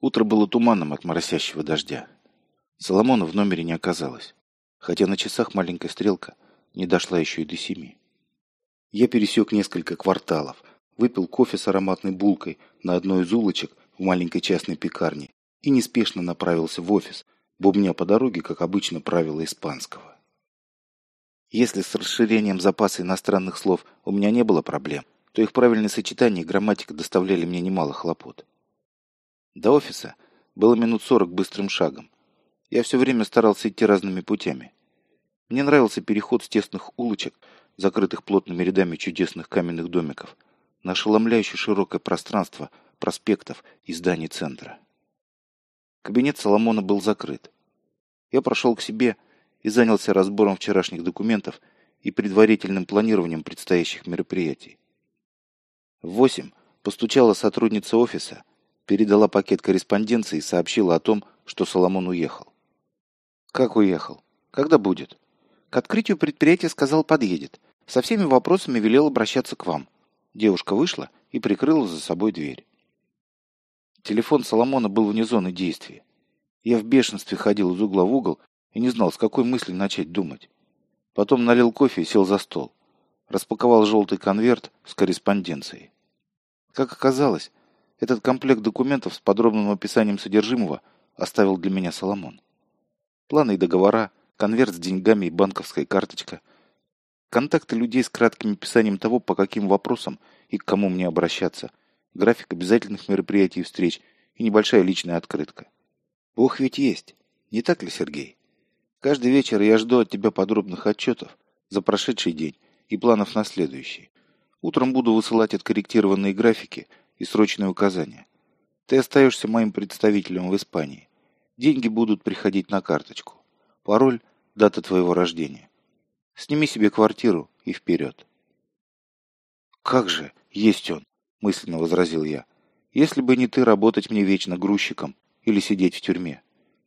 Утро было туманным от моросящего дождя. Соломона в номере не оказалось, хотя на часах маленькая стрелка не дошла еще и до семи. Я пересек несколько кварталов, выпил кофе с ароматной булкой на одной из улочек в маленькой частной пекарне и неспешно направился в офис, бубня по дороге, как обычно, правила испанского. Если с расширением запаса иностранных слов у меня не было проблем, то их правильное сочетание и грамматика доставляли мне немало хлопот. До офиса было минут сорок быстрым шагом. Я все время старался идти разными путями. Мне нравился переход с тесных улочек, закрытых плотными рядами чудесных каменных домиков, на ошеломляюще широкое пространство проспектов и зданий центра. Кабинет Соломона был закрыт. Я прошел к себе и занялся разбором вчерашних документов и предварительным планированием предстоящих мероприятий. В восемь постучала сотрудница офиса передала пакет корреспонденции и сообщила о том, что Соломон уехал. «Как уехал? Когда будет?» «К открытию предприятия сказал, подъедет. Со всеми вопросами велел обращаться к вам». Девушка вышла и прикрыла за собой дверь. Телефон Соломона был вне зоны действия. Я в бешенстве ходил из угла в угол и не знал, с какой мысли начать думать. Потом налил кофе и сел за стол. Распаковал желтый конверт с корреспонденцией. Как оказалось, этот комплект документов с подробным описанием содержимого оставил для меня Соломон. Планы и договора, конверт с деньгами и банковская карточка, контакты людей с кратким описанием того, по каким вопросам и к кому мне обращаться, график обязательных мероприятий и встреч и небольшая личная открытка. Бог ведь есть, не так ли, Сергей? Каждый вечер я жду от тебя подробных отчетов за прошедший день и планов на следующий. Утром буду высылать откорректированные графики и срочные указания. Ты остаешься моим представителем в Испании. Деньги будут приходить на карточку. Пароль – дата твоего рождения. Сними себе квартиру и вперед. «Как же, есть он!» – мысленно возразил я. «Если бы не ты, работать мне вечно грузчиком или сидеть в тюрьме.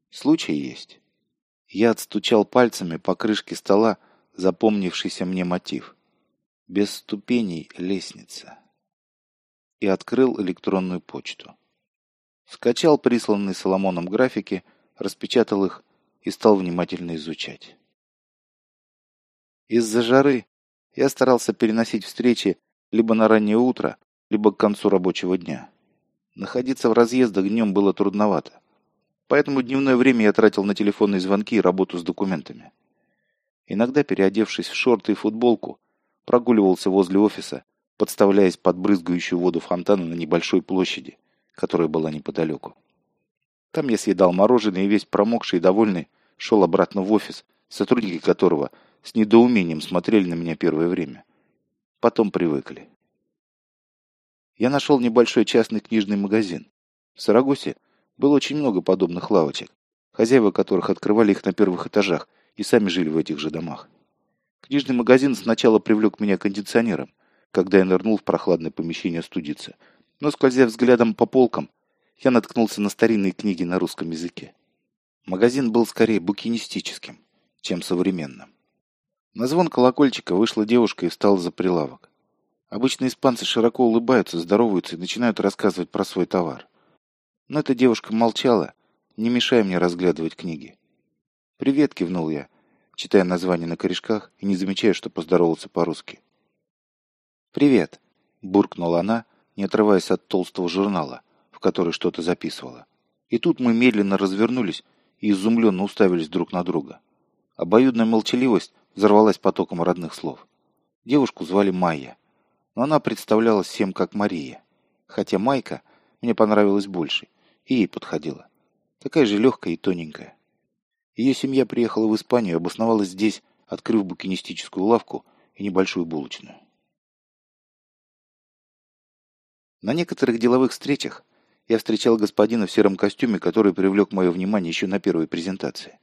Случай есть». Я отстучал пальцами по крышке стола запомнившийся мне мотив. Без ступеней лестница и открыл электронную почту. Скачал присланные Соломоном графики, распечатал их и стал внимательно изучать. Из-за жары я старался переносить встречи либо на раннее утро, либо к концу рабочего дня. Находиться в разъездах днем было трудновато. Поэтому дневное время я тратил на телефонные звонки и работу с документами. Иногда, переодевшись в шорты и футболку, прогуливался возле офиса подставляясь под брызгающую воду фонтана на небольшой площади, которая была неподалеку. Там я съедал мороженое и весь промокший и довольный шел обратно в офис, сотрудники которого с недоумением смотрели на меня первое время. Потом привыкли. Я нашел небольшой частный книжный магазин. В Сарагосе было очень много подобных лавочек, хозяева которых открывали их на первых этажах и сами жили в этих же домах. Книжный магазин сначала привлек меня кондиционером, когда я нырнул в прохладное помещение студиться. Но, скользя взглядом по полкам, я наткнулся на старинные книги на русском языке. Магазин был скорее букинистическим, чем современным. На звон колокольчика вышла девушка и встала за прилавок. Обычно испанцы широко улыбаются, здороваются и начинают рассказывать про свой товар. Но эта девушка молчала, не мешая мне разглядывать книги. «Привет», — кивнул я, читая название на корешках и не замечая, что поздоровался по-русски. «Привет!» – буркнула она, не отрываясь от толстого журнала, в который что-то записывала. И тут мы медленно развернулись и изумленно уставились друг на друга. Обоюдная молчаливость взорвалась потоком родных слов. Девушку звали Майя, но она представлялась всем как Мария. Хотя Майка мне понравилась больше, и ей подходила. Такая же легкая и тоненькая. Ее семья приехала в Испанию и обосновалась здесь, открыв букинистическую лавку и небольшую булочную. На некоторых деловых встречах я встречал господина в сером костюме, который привлек мое внимание еще на первой презентации.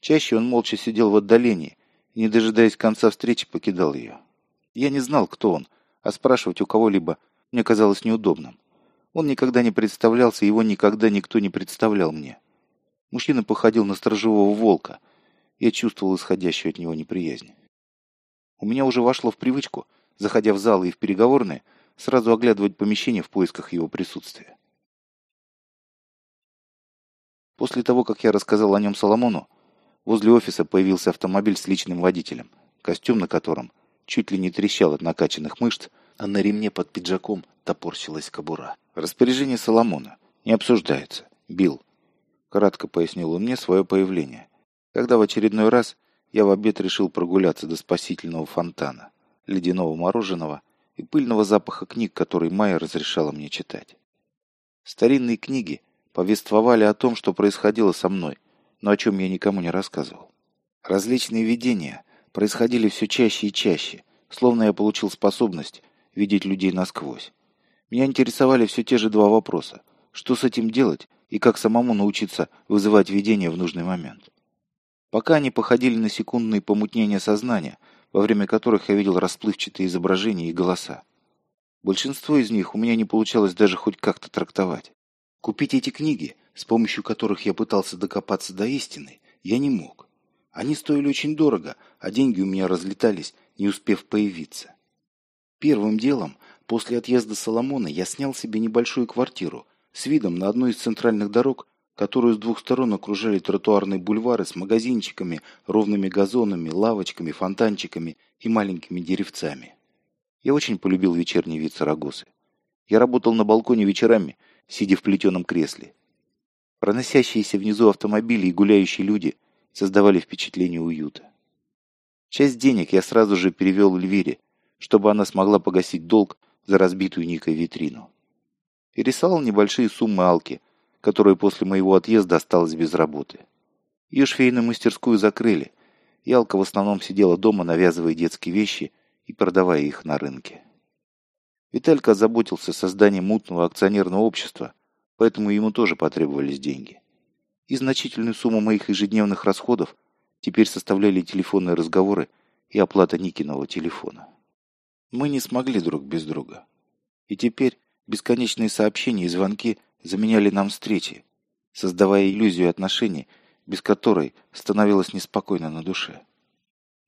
Чаще он молча сидел в отдалении и, не дожидаясь конца встречи, покидал ее. Я не знал, кто он, а спрашивать у кого-либо мне казалось неудобным. Он никогда не представлялся, его никогда никто не представлял мне. Мужчина походил на сторожевого волка. Я чувствовал исходящую от него неприязнь. У меня уже вошло в привычку, заходя в залы и в переговорные, сразу оглядывать помещение в поисках его присутствия. После того, как я рассказал о нем Соломону, возле офиса появился автомобиль с личным водителем, костюм на котором чуть ли не трещал от накачанных мышц, а на ремне под пиджаком топорщилась кобура. Распоряжение Соломона не обсуждается. Бил. Кратко пояснил он мне свое появление. Когда в очередной раз я в обед решил прогуляться до спасительного фонтана, ледяного мороженого и пыльного запаха книг, которые Майя разрешала мне читать. Старинные книги повествовали о том, что происходило со мной, но о чем я никому не рассказывал. Различные видения происходили все чаще и чаще, словно я получил способность видеть людей насквозь. Меня интересовали все те же два вопроса. Что с этим делать и как самому научиться вызывать видение в нужный момент? Пока они походили на секундные помутнения сознания, во время которых я видел расплывчатые изображения и голоса. Большинство из них у меня не получалось даже хоть как-то трактовать. Купить эти книги, с помощью которых я пытался докопаться до истины, я не мог. Они стоили очень дорого, а деньги у меня разлетались, не успев появиться. Первым делом, после отъезда Соломона, я снял себе небольшую квартиру с видом на одну из центральных дорог, которую с двух сторон окружали тротуарные бульвары с магазинчиками, ровными газонами, лавочками, фонтанчиками и маленькими деревцами. Я очень полюбил вечерний вид Сарагосы. Я работал на балконе вечерами, сидя в плетеном кресле. Проносящиеся внизу автомобили и гуляющие люди создавали впечатление уюта. Часть денег я сразу же перевел Эльвире, чтобы она смогла погасить долг за разбитую Никой витрину. Переслал небольшие суммы Алки, которая после моего отъезда осталась без работы. Ее швейную мастерскую закрыли, и Алка в основном сидела дома, навязывая детские вещи и продавая их на рынке. Виталька озаботился созданием мутного акционерного общества, поэтому ему тоже потребовались деньги. И значительную сумму моих ежедневных расходов теперь составляли телефонные разговоры и оплата Никиного телефона. Мы не смогли друг без друга. И теперь бесконечные сообщения и звонки заменяли нам встречи, создавая иллюзию отношений, без которой становилось неспокойно на душе.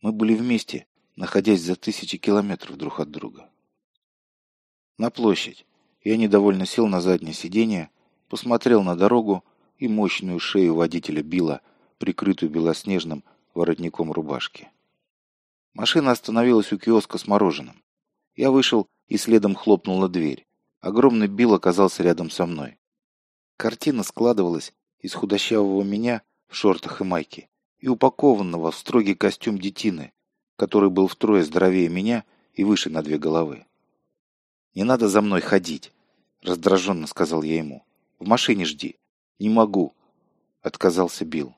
Мы были вместе, находясь за тысячи километров друг от друга. На площадь. Я недовольно сел на заднее сиденье, посмотрел на дорогу и мощную шею водителя Билла, прикрытую белоснежным воротником рубашки. Машина остановилась у киоска с мороженым. Я вышел и следом хлопнула дверь. Огромный Билл оказался рядом со мной. Картина складывалась из худощавого меня в шортах и майке и упакованного в строгий костюм детины, который был втрое здоровее меня и выше на две головы. «Не надо за мной ходить», — раздраженно сказал я ему. «В машине жди». «Не могу», — отказался Билл.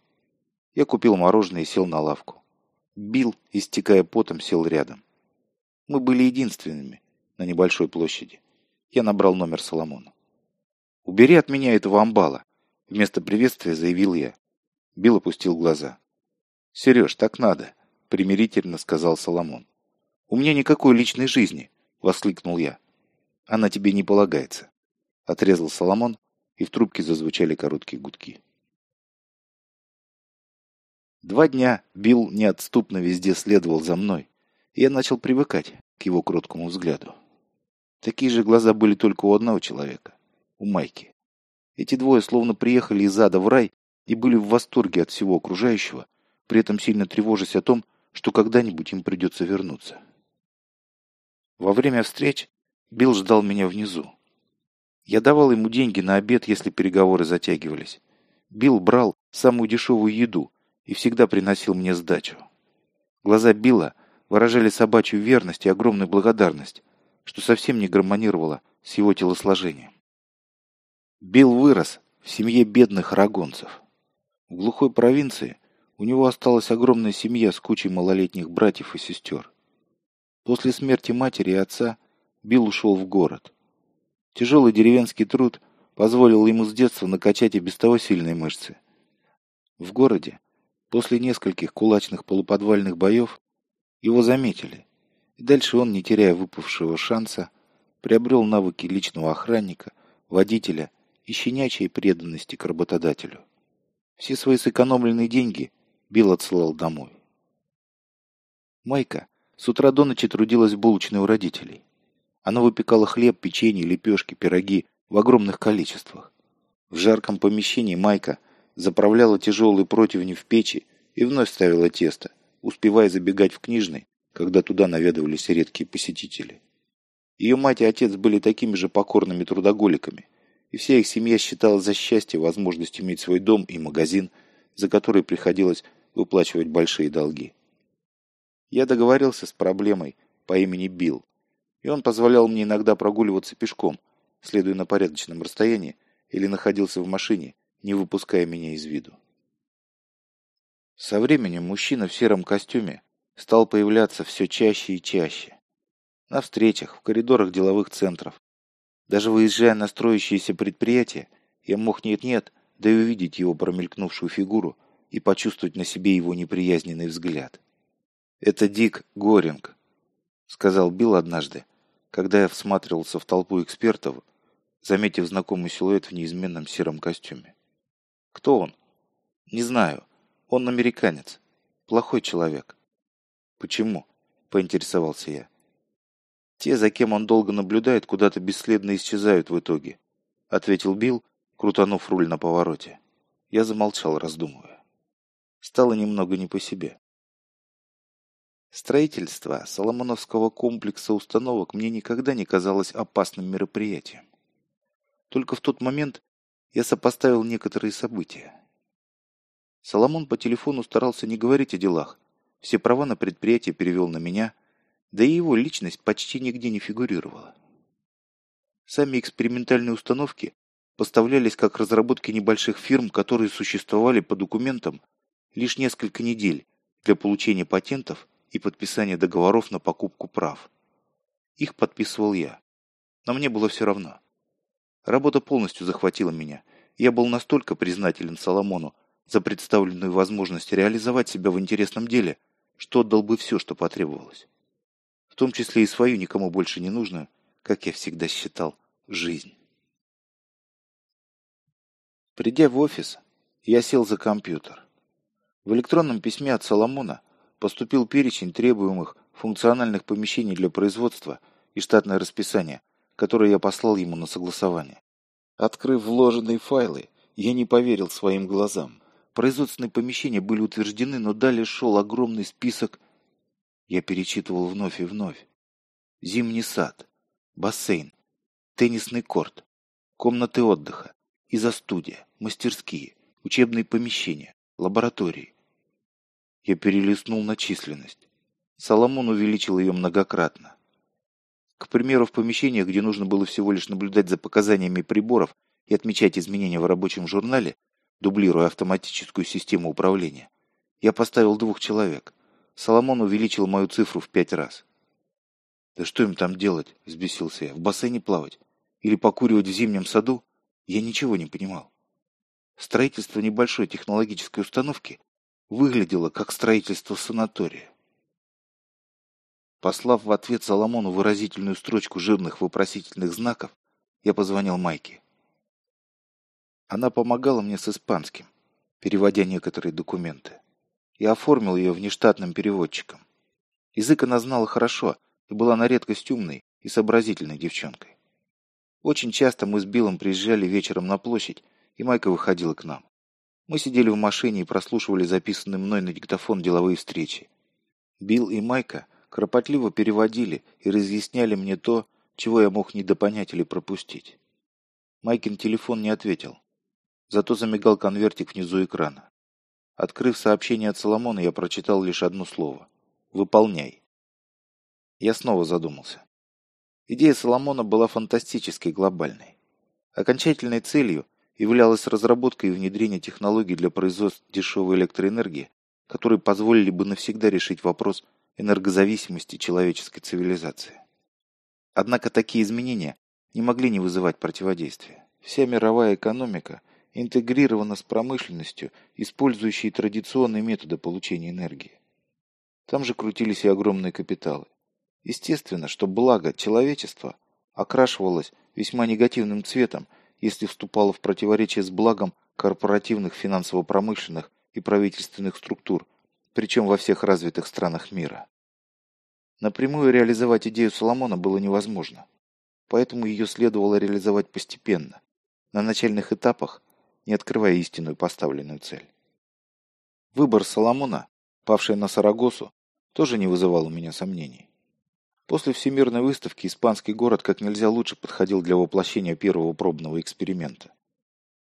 Я купил мороженое и сел на лавку. Билл, истекая потом, сел рядом. Мы были единственными на небольшой площади. Я набрал номер Соломона. «Убери от меня этого амбала», — вместо приветствия заявил я. Билл опустил глаза. «Сереж, так надо», — примирительно сказал Соломон. «У меня никакой личной жизни», — воскликнул я. Она тебе не полагается. Отрезал Соломон, и в трубке зазвучали короткие гудки. Два дня Билл неотступно везде следовал за мной, и я начал привыкать к его кроткому взгляду. Такие же глаза были только у одного человека, у Майки. Эти двое словно приехали из ада в рай и были в восторге от всего окружающего, при этом сильно тревожась о том, что когда-нибудь им придется вернуться. Во время встреч Билл ждал меня внизу. Я давал ему деньги на обед, если переговоры затягивались. Билл брал самую дешевую еду и всегда приносил мне сдачу. Глаза Билла выражали собачью верность и огромную благодарность, что совсем не гармонировало с его телосложением. Билл вырос в семье бедных рагонцев. В глухой провинции у него осталась огромная семья с кучей малолетних братьев и сестер. После смерти матери и отца Билл ушел в город. Тяжелый деревенский труд позволил ему с детства накачать и без того сильные мышцы. В городе, после нескольких кулачных полуподвальных боев, его заметили, и дальше он, не теряя выпавшего шанса, приобрел навыки личного охранника, водителя и щенячьей преданности к работодателю. Все свои сэкономленные деньги Билл отсылал домой. Майка с утра до ночи трудилась в булочной у родителей. Она выпекала хлеб, печенье, лепешки, пироги в огромных количествах. В жарком помещении Майка заправляла тяжелые противни в печи и вновь ставила тесто, успевая забегать в книжный, когда туда наведывались редкие посетители. Ее мать и отец были такими же покорными трудоголиками, и вся их семья считала за счастье возможность иметь свой дом и магазин, за который приходилось выплачивать большие долги. Я договорился с проблемой по имени Билл, и он позволял мне иногда прогуливаться пешком, следуя на порядочном расстоянии, или находился в машине, не выпуская меня из виду. Со временем мужчина в сером костюме стал появляться все чаще и чаще. На встречах, в коридорах деловых центров. Даже выезжая на строящиеся предприятия, я мог нет-нет, да и увидеть его промелькнувшую фигуру и почувствовать на себе его неприязненный взгляд. «Это Дик Горинг», — сказал Билл однажды, когда я всматривался в толпу экспертов, заметив знакомый силуэт в неизменном сером костюме. «Кто он?» «Не знаю. Он американец. Плохой человек». «Почему?» — поинтересовался я. «Те, за кем он долго наблюдает, куда-то бесследно исчезают в итоге», — ответил Билл, крутанув руль на повороте. Я замолчал, раздумывая. Стало немного не по себе. Строительство Соломоновского комплекса установок мне никогда не казалось опасным мероприятием. Только в тот момент я сопоставил некоторые события. Соломон по телефону старался не говорить о делах. Все права на предприятие перевел на меня, да и его личность почти нигде не фигурировала. Сами экспериментальные установки поставлялись как разработки небольших фирм, которые существовали по документам лишь несколько недель для получения патентов и подписания договоров на покупку прав. Их подписывал я. Но мне было все равно. Работа полностью захватила меня. Я был настолько признателен Соломону за представленную возможность реализовать себя в интересном деле, что отдал бы все, что потребовалось. В том числе и свою никому больше не нужную, как я всегда считал, жизнь. Придя в офис, я сел за компьютер. В электронном письме от Соломона поступил перечень требуемых функциональных помещений для производства и штатное расписание, которое я послал ему на согласование. Открыв вложенные файлы, я не поверил своим глазам. Производственные помещения были утверждены, но далее шел огромный список. Я перечитывал вновь и вновь. Зимний сад, бассейн, теннисный корт, комнаты отдыха, изо-студия, мастерские, учебные помещения, лаборатории. Я перелистнул на численность. Соломон увеличил ее многократно. К примеру, в помещениях, где нужно было всего лишь наблюдать за показаниями приборов и отмечать изменения в рабочем журнале, дублируя автоматическую систему управления, я поставил двух человек. Соломон увеличил мою цифру в пять раз. «Да что им там делать?» – взбесился я. «В бассейне плавать? Или покуривать в зимнем саду?» Я ничего не понимал. Строительство небольшой технологической установки выглядело как строительство санатория. Послав в ответ Соломону выразительную строчку жирных вопросительных знаков, я позвонил Майке. Она помогала мне с испанским, переводя некоторые документы. Я оформил ее внештатным переводчиком. Язык она знала хорошо и была на редкость умной и сообразительной девчонкой. Очень часто мы с Биллом приезжали вечером на площадь, и Майка выходила к нам. Мы сидели в машине и прослушивали записанные мной на диктофон деловые встречи. Билл и Майка кропотливо переводили и разъясняли мне то, чего я мог недопонять или пропустить. Майкин телефон не ответил. Зато замигал конвертик внизу экрана. Открыв сообщение от Соломона, я прочитал лишь одно слово. «Выполняй». Я снова задумался. Идея Соломона была фантастической глобальной. Окончательной целью являлась разработка и внедрение технологий для производства дешевой электроэнергии, которые позволили бы навсегда решить вопрос энергозависимости человеческой цивилизации. Однако такие изменения не могли не вызывать противодействия. Вся мировая экономика интегрирована с промышленностью, использующей традиционные методы получения энергии. Там же крутились и огромные капиталы. Естественно, что благо человечества окрашивалось весьма негативным цветом, если вступало в противоречие с благом корпоративных финансово-промышленных и правительственных структур, причем во всех развитых странах мира. Напрямую реализовать идею Соломона было невозможно, поэтому ее следовало реализовать постепенно, на начальных этапах, не открывая истинную поставленную цель. Выбор Соломона, павший на Сарагосу, тоже не вызывал у меня сомнений. После Всемирной выставки испанский город как нельзя лучше подходил для воплощения первого пробного эксперимента.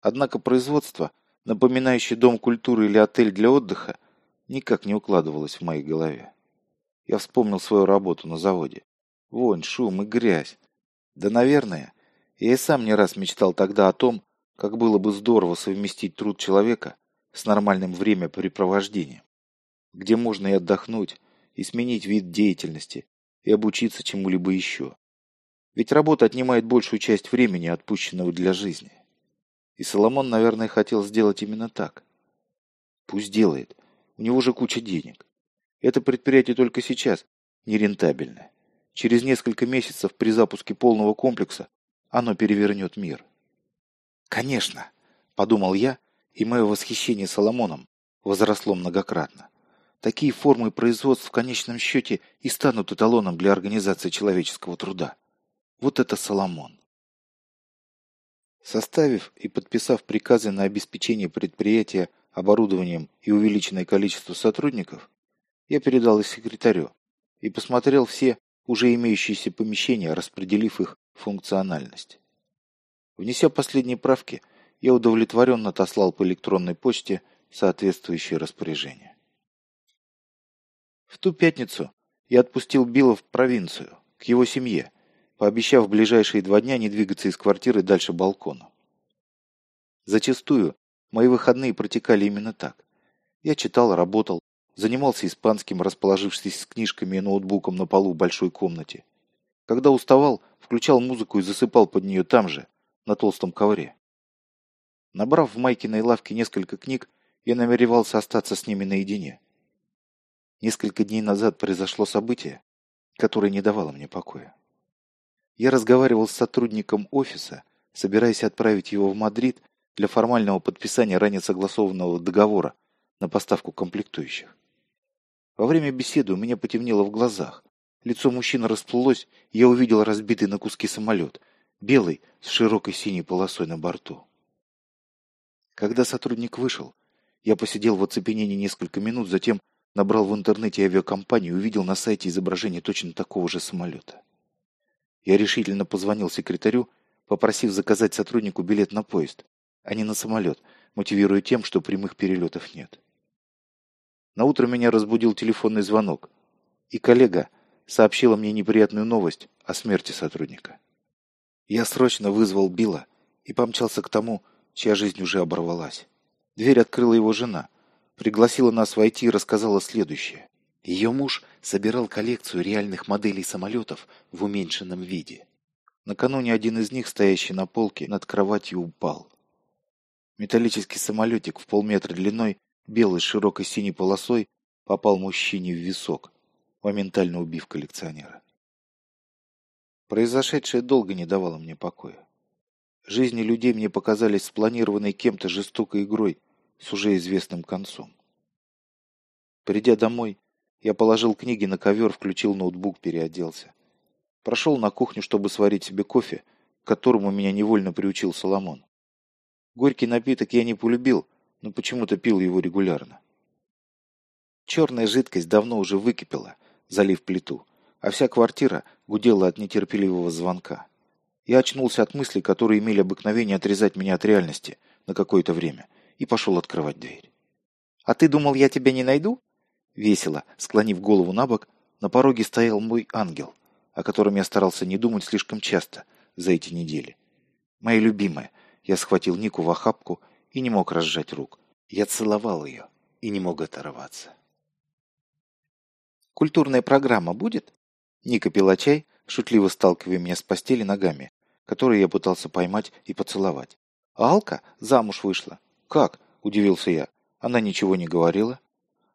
Однако производство, напоминающее дом культуры или отель для отдыха, никак не укладывалось в моей голове. Я вспомнил свою работу на заводе. Вонь, шум и грязь. Да, наверное, я и сам не раз мечтал тогда о том, как было бы здорово совместить труд человека с нормальным времяпрепровождением, где можно и отдохнуть, и сменить вид деятельности, и обучиться чему-либо еще. Ведь работа отнимает большую часть времени, отпущенного для жизни. И Соломон, наверное, хотел сделать именно так. Пусть делает. У него же куча денег. Это предприятие только сейчас нерентабельное. Через несколько месяцев при запуске полного комплекса оно перевернет мир. «Конечно!» – подумал я, и мое восхищение Соломоном возросло многократно. Такие формы производств в конечном счете и станут эталоном для организации человеческого труда. Вот это Соломон. Составив и подписав приказы на обеспечение предприятия оборудованием и увеличенное количество сотрудников, я передал их секретарю и посмотрел все уже имеющиеся помещения, распределив их функциональность. Внеся последние правки, я удовлетворенно отослал по электронной почте соответствующее распоряжение. В ту пятницу я отпустил Билла в провинцию, к его семье, пообещав в ближайшие два дня не двигаться из квартиры дальше балкона. Зачастую мои выходные протекали именно так. Я читал, работал, занимался испанским, расположившись с книжками и ноутбуком на полу большой комнате. Когда уставал, включал музыку и засыпал под нее там же, на толстом ковре. Набрав в Майкиной лавке несколько книг, я намеревался остаться с ними наедине. Несколько дней назад произошло событие, которое не давало мне покоя. Я разговаривал с сотрудником офиса, собираясь отправить его в Мадрид для формального подписания ранее согласованного договора на поставку комплектующих. Во время беседы у меня потемнело в глазах. Лицо мужчины расплылось, и я увидел разбитый на куски самолет, белый, с широкой синей полосой на борту. Когда сотрудник вышел, я посидел в оцепенении несколько минут, затем набрал в интернете авиакомпанию и увидел на сайте изображение точно такого же самолета. Я решительно позвонил секретарю, попросив заказать сотруднику билет на поезд, а не на самолет, мотивируя тем, что прямых перелетов нет. На утро меня разбудил телефонный звонок, и коллега сообщила мне неприятную новость о смерти сотрудника. Я срочно вызвал Билла и помчался к тому, чья жизнь уже оборвалась. Дверь открыла его жена, пригласила нас войти и рассказала следующее. Ее муж собирал коллекцию реальных моделей самолетов в уменьшенном виде. Накануне один из них, стоящий на полке, над кроватью упал. Металлический самолетик в полметра длиной белый с широкой синей полосой попал мужчине в висок, моментально убив коллекционера. Произошедшее долго не давало мне покоя. Жизни людей мне показались спланированной кем-то жестокой игрой с уже известным концом. Придя домой, я положил книги на ковер, включил ноутбук, переоделся. Прошел на кухню, чтобы сварить себе кофе, к которому меня невольно приучил Соломон. Горький напиток я не полюбил, но почему-то пил его регулярно. Черная жидкость давно уже выкипела, залив плиту, а вся квартира гудела от нетерпеливого звонка. Я очнулся от мыслей, которые имели обыкновение отрезать меня от реальности на какое-то время, и пошел открывать дверь. «А ты думал, я тебя не найду?» Весело, склонив голову на бок, на пороге стоял мой ангел, о котором я старался не думать слишком часто за эти недели. Моя любимая, я схватил Нику в охапку и не мог разжать рук. Я целовал ее и не мог оторваться. «Культурная программа будет?» Ника пила чай, шутливо сталкивая меня с постели ногами, которые я пытался поймать и поцеловать. «А Алка замуж вышла». «Как?» – удивился я. Она ничего не говорила.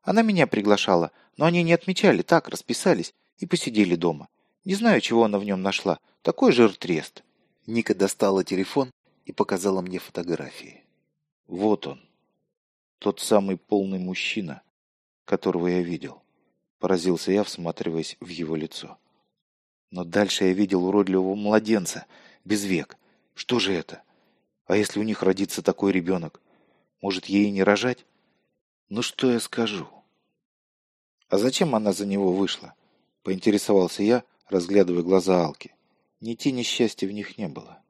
Она меня приглашала, но они не отмечали, так, расписались и посидели дома. Не знаю, чего она в нем нашла. Такой жир-трест. Ника достала телефон и показала мне фотографии. Вот он, тот самый полный мужчина, которого я видел. Поразился я, всматриваясь в его лицо. Но дальше я видел уродливого младенца, без век. Что же это? А если у них родится такой ребенок? Может, ей не рожать? Ну что я скажу? А зачем она за него вышла? Поинтересовался я, разглядывая глаза Алки. Ни тени счастья в них не было.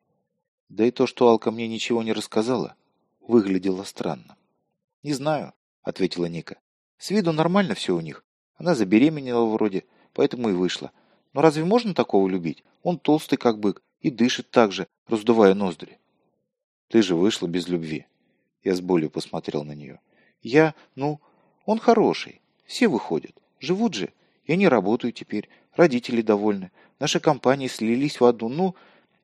Да и то, что Алка мне ничего не рассказала, выглядело странно. «Не знаю», — ответила Ника. «С виду нормально все у них. Она забеременела вроде, поэтому и вышла. Но разве можно такого любить? Он толстый, как бык, и дышит так же, раздувая ноздри». «Ты же вышла без любви». Я с болью посмотрел на нее. «Я, ну, он хороший. Все выходят. Живут же. Я не работаю теперь. Родители довольны. Наши компании слились в одну. Ну,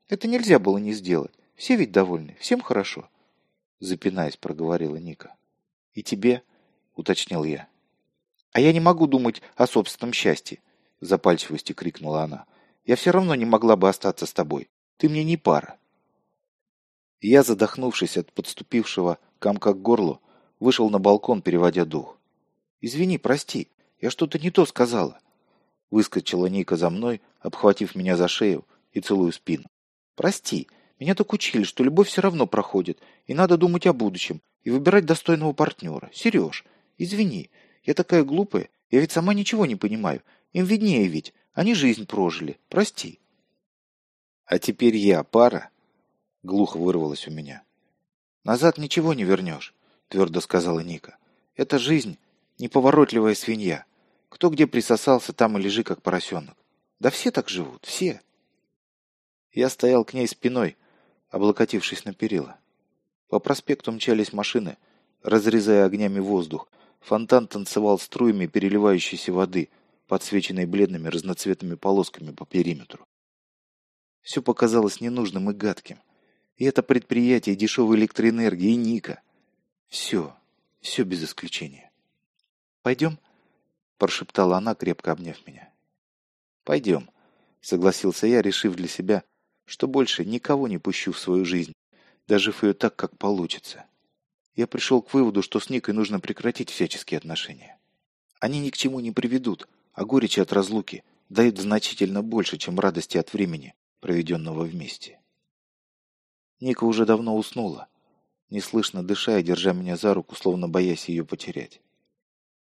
это нельзя было не сделать. Все ведь довольны. Всем хорошо. Запинаясь, проговорила Ника. И тебе? Уточнил я. А я не могу думать о собственном счастье. В запальчивости крикнула она. Я все равно не могла бы остаться с тобой. Ты мне не пара. Я, задохнувшись от подступившего камка к горлу, вышел на балкон, переводя дух. «Извини, прости, я что-то не то сказала». Выскочила Ника за мной, обхватив меня за шею и целую спину. «Прости, меня так учили, что любовь все равно проходит, и надо думать о будущем, и выбирать достойного партнера. Сереж, извини, я такая глупая, я ведь сама ничего не понимаю. Им виднее ведь, они жизнь прожили. Прости». «А теперь я пара?» Глухо вырвалось у меня. «Назад ничего не вернешь», — твердо сказала Ника. «Это жизнь, неповоротливая свинья. Кто где присосался, там и лежи, как поросенок. Да все так живут, все». Я стоял к ней спиной, облокотившись на перила. По проспекту мчались машины, разрезая огнями воздух. Фонтан танцевал струями переливающейся воды, подсвеченной бледными разноцветными полосками по периметру. Все показалось ненужным и гадким. И это предприятие дешевой электроэнергии, и Ника. Все, все без исключения. «Пойдем?» – прошептала она, крепко обняв меня. «Пойдем», – согласился я, решив для себя, что больше никого не пущу в свою жизнь, дожив ее так, как получится. Я пришел к выводу, что с Никой нужно прекратить всяческие отношения. Они ни к чему не приведут, а горечи от разлуки дают значительно больше, чем радости от времени, проведенного вместе. Ника уже давно уснула, неслышно дыша и держа меня за руку, словно боясь ее потерять.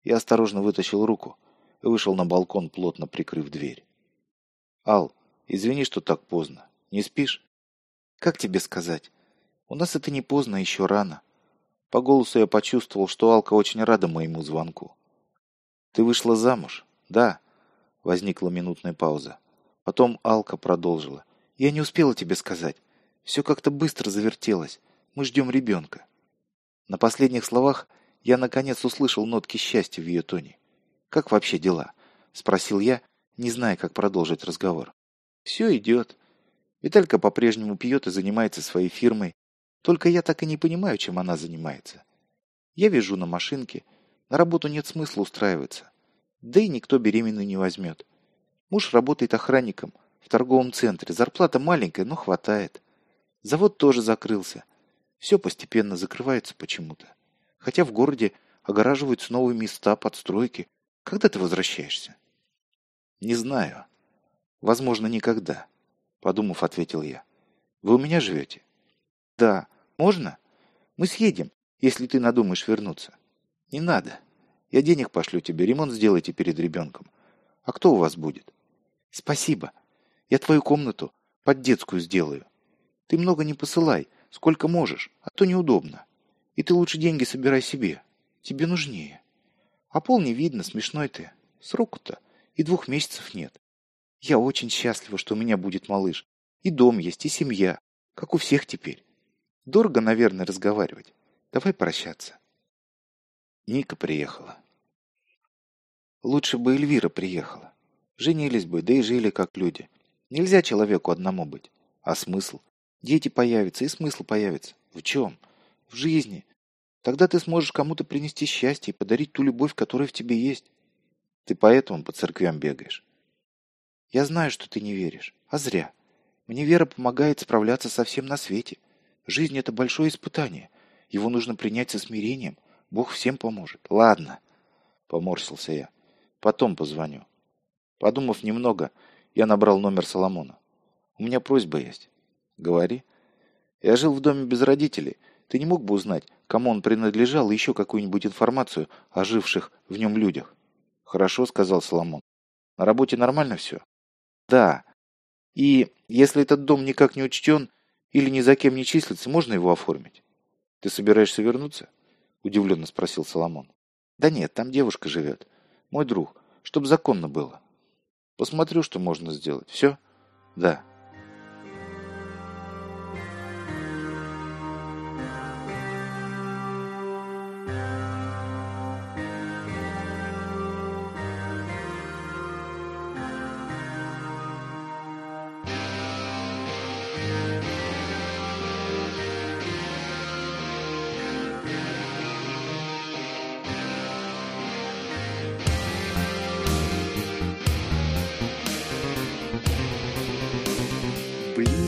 Я осторожно вытащил руку и вышел на балкон, плотно прикрыв дверь. «Ал, извини, что так поздно. Не спишь? Как тебе сказать? У нас это не поздно, еще рано. По голосу я почувствовал, что Алка очень рада моему звонку. Ты вышла замуж? Да. Возникла минутная пауза. Потом Алка продолжила. Я не успела тебе сказать. Все как-то быстро завертелось. Мы ждем ребенка. На последних словах я наконец услышал нотки счастья в ее тоне. «Как вообще дела?» – спросил я, не зная, как продолжить разговор. «Все идет. Виталька по-прежнему пьет и занимается своей фирмой. Только я так и не понимаю, чем она занимается. Я вижу на машинке. На работу нет смысла устраиваться. Да и никто беременную не возьмет. Муж работает охранником в торговом центре. Зарплата маленькая, но хватает. Завод тоже закрылся. Все постепенно закрывается почему-то. Хотя в городе огораживаются новые места, подстройки. Когда ты возвращаешься? Не знаю. Возможно, никогда. Подумав, ответил я. Вы у меня живете? Да. Можно? Мы съедем, если ты надумаешь вернуться. Не надо. Я денег пошлю тебе, ремонт сделайте перед ребенком. А кто у вас будет? Спасибо. Я твою комнату под детскую сделаю. Ты много не посылай, сколько можешь, а то неудобно. И ты лучше деньги собирай себе. Тебе нужнее. А пол не видно, смешной ты. Сроку-то и двух месяцев нет. Я очень счастлива, что у меня будет малыш. И дом есть, и семья. Как у всех теперь. Дорого, наверное, разговаривать. Давай прощаться. Ника приехала. Лучше бы Эльвира приехала. Женились бы, да и жили как люди. Нельзя человеку одному быть. А смысл? Дети появятся, и смысл появится. В чем? В жизни. Тогда ты сможешь кому-то принести счастье и подарить ту любовь, которая в тебе есть. Ты поэтому по церквям бегаешь. Я знаю, что ты не веришь. А зря. Мне вера помогает справляться со всем на свете. Жизнь — это большое испытание. Его нужно принять со смирением. Бог всем поможет. Ладно. Поморщился я. Потом позвоню. Подумав немного, я набрал номер Соломона. У меня просьба есть. Говори. Я жил в доме без родителей. Ты не мог бы узнать, кому он принадлежал и еще какую-нибудь информацию о живших в нем людях? Хорошо, сказал Соломон. На работе нормально все? Да. И если этот дом никак не учтен или ни за кем не числится, можно его оформить? Ты собираешься вернуться? Удивленно спросил Соломон. Да нет, там девушка живет. Мой друг. Чтоб законно было. Посмотрю, что можно сделать. Все? Да.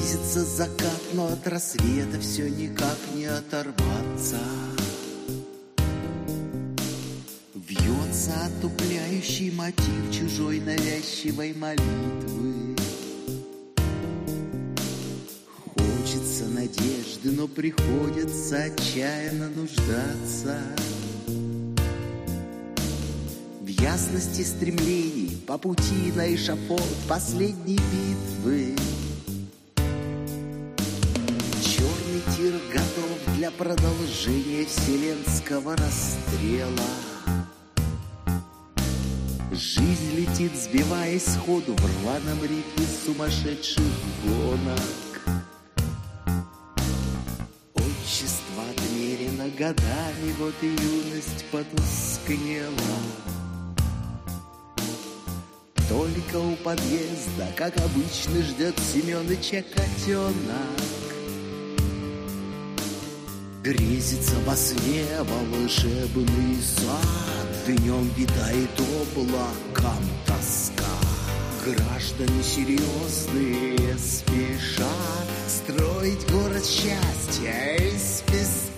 Близится закат, но от рассвета все никак не оторваться. Вьется отупляющий мотив чужой навязчивой молитвы. Хочется надежды, но приходится отчаянно нуждаться. В ясности стремлений по пути на эшафот последней битвы. Продолжения вселенского расстрела. Жизнь летит, сбиваясь сходу в рваном ритме сумасшедших гонок. Отчество отмерено годами, вот и юность потускнела. Только у подъезда, как обычно, ждет Семёныча котенок. Грезится во сне волшебный сад, Днем витает облаком тоска. Граждане серьезные спешат Строить город счастья из песка.